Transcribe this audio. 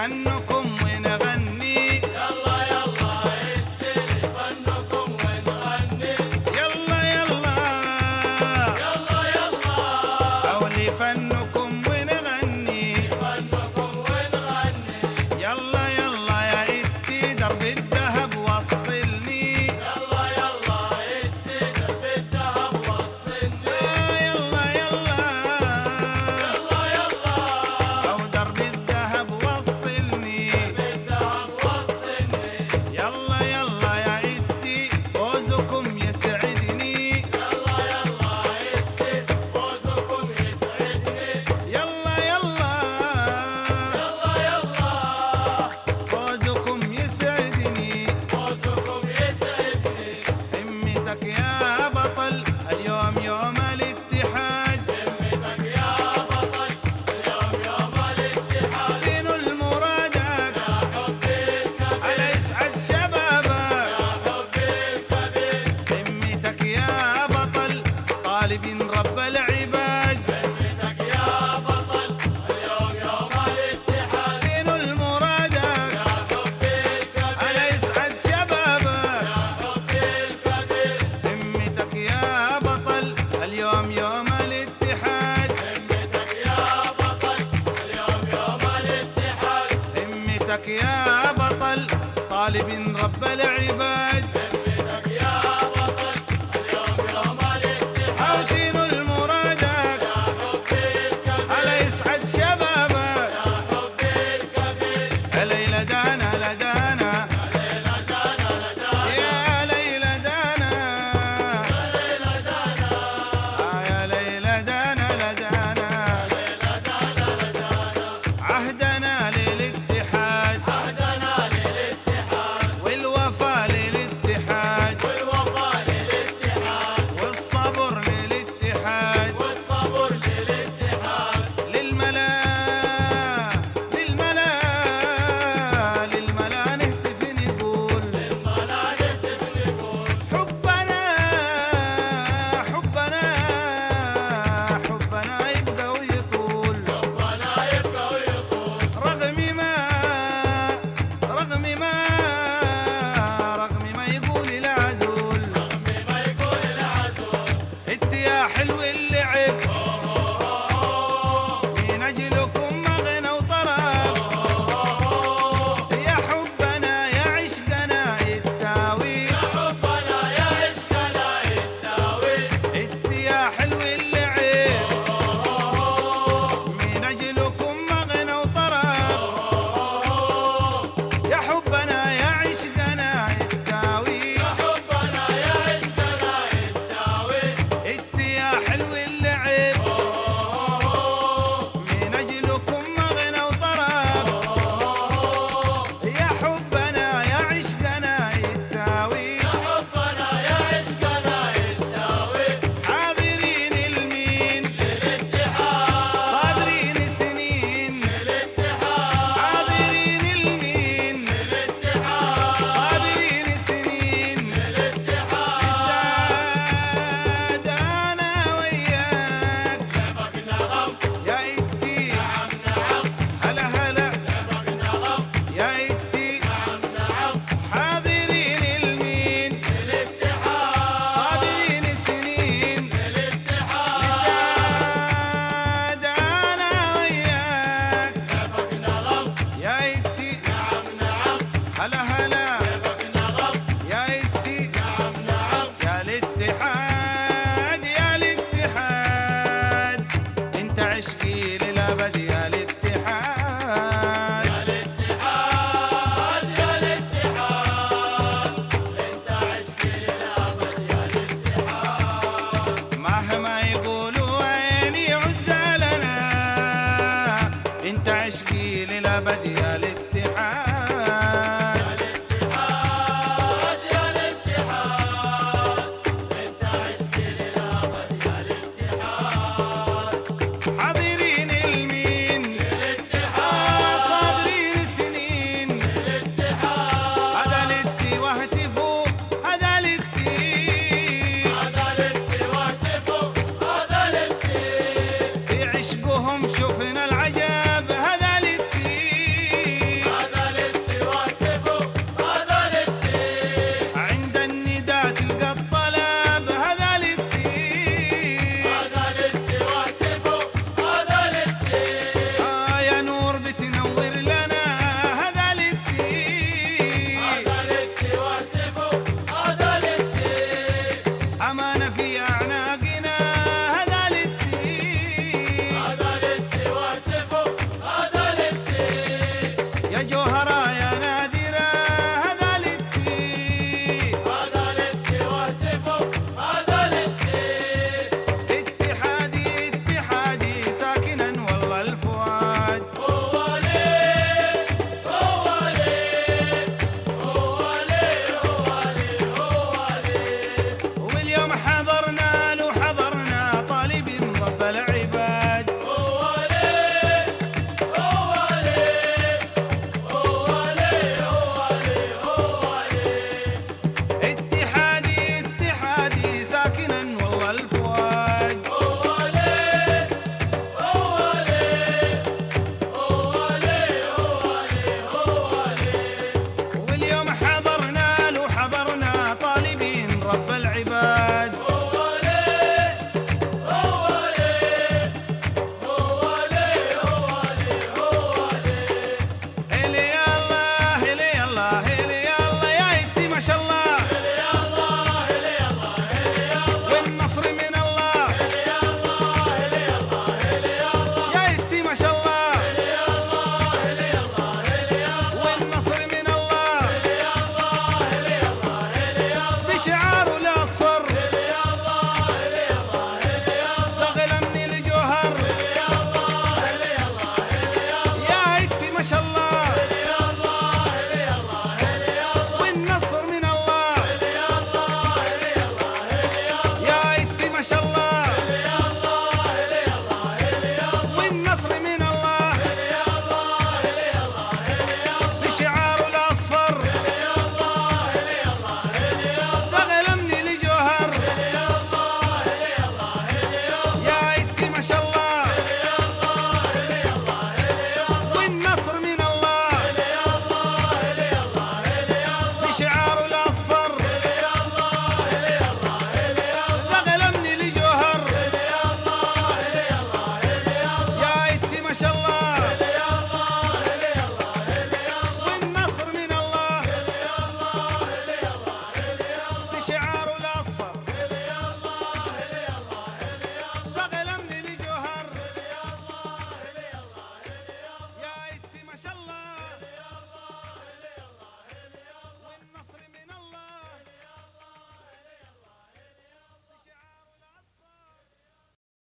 ಕಣ್ಣು esquina.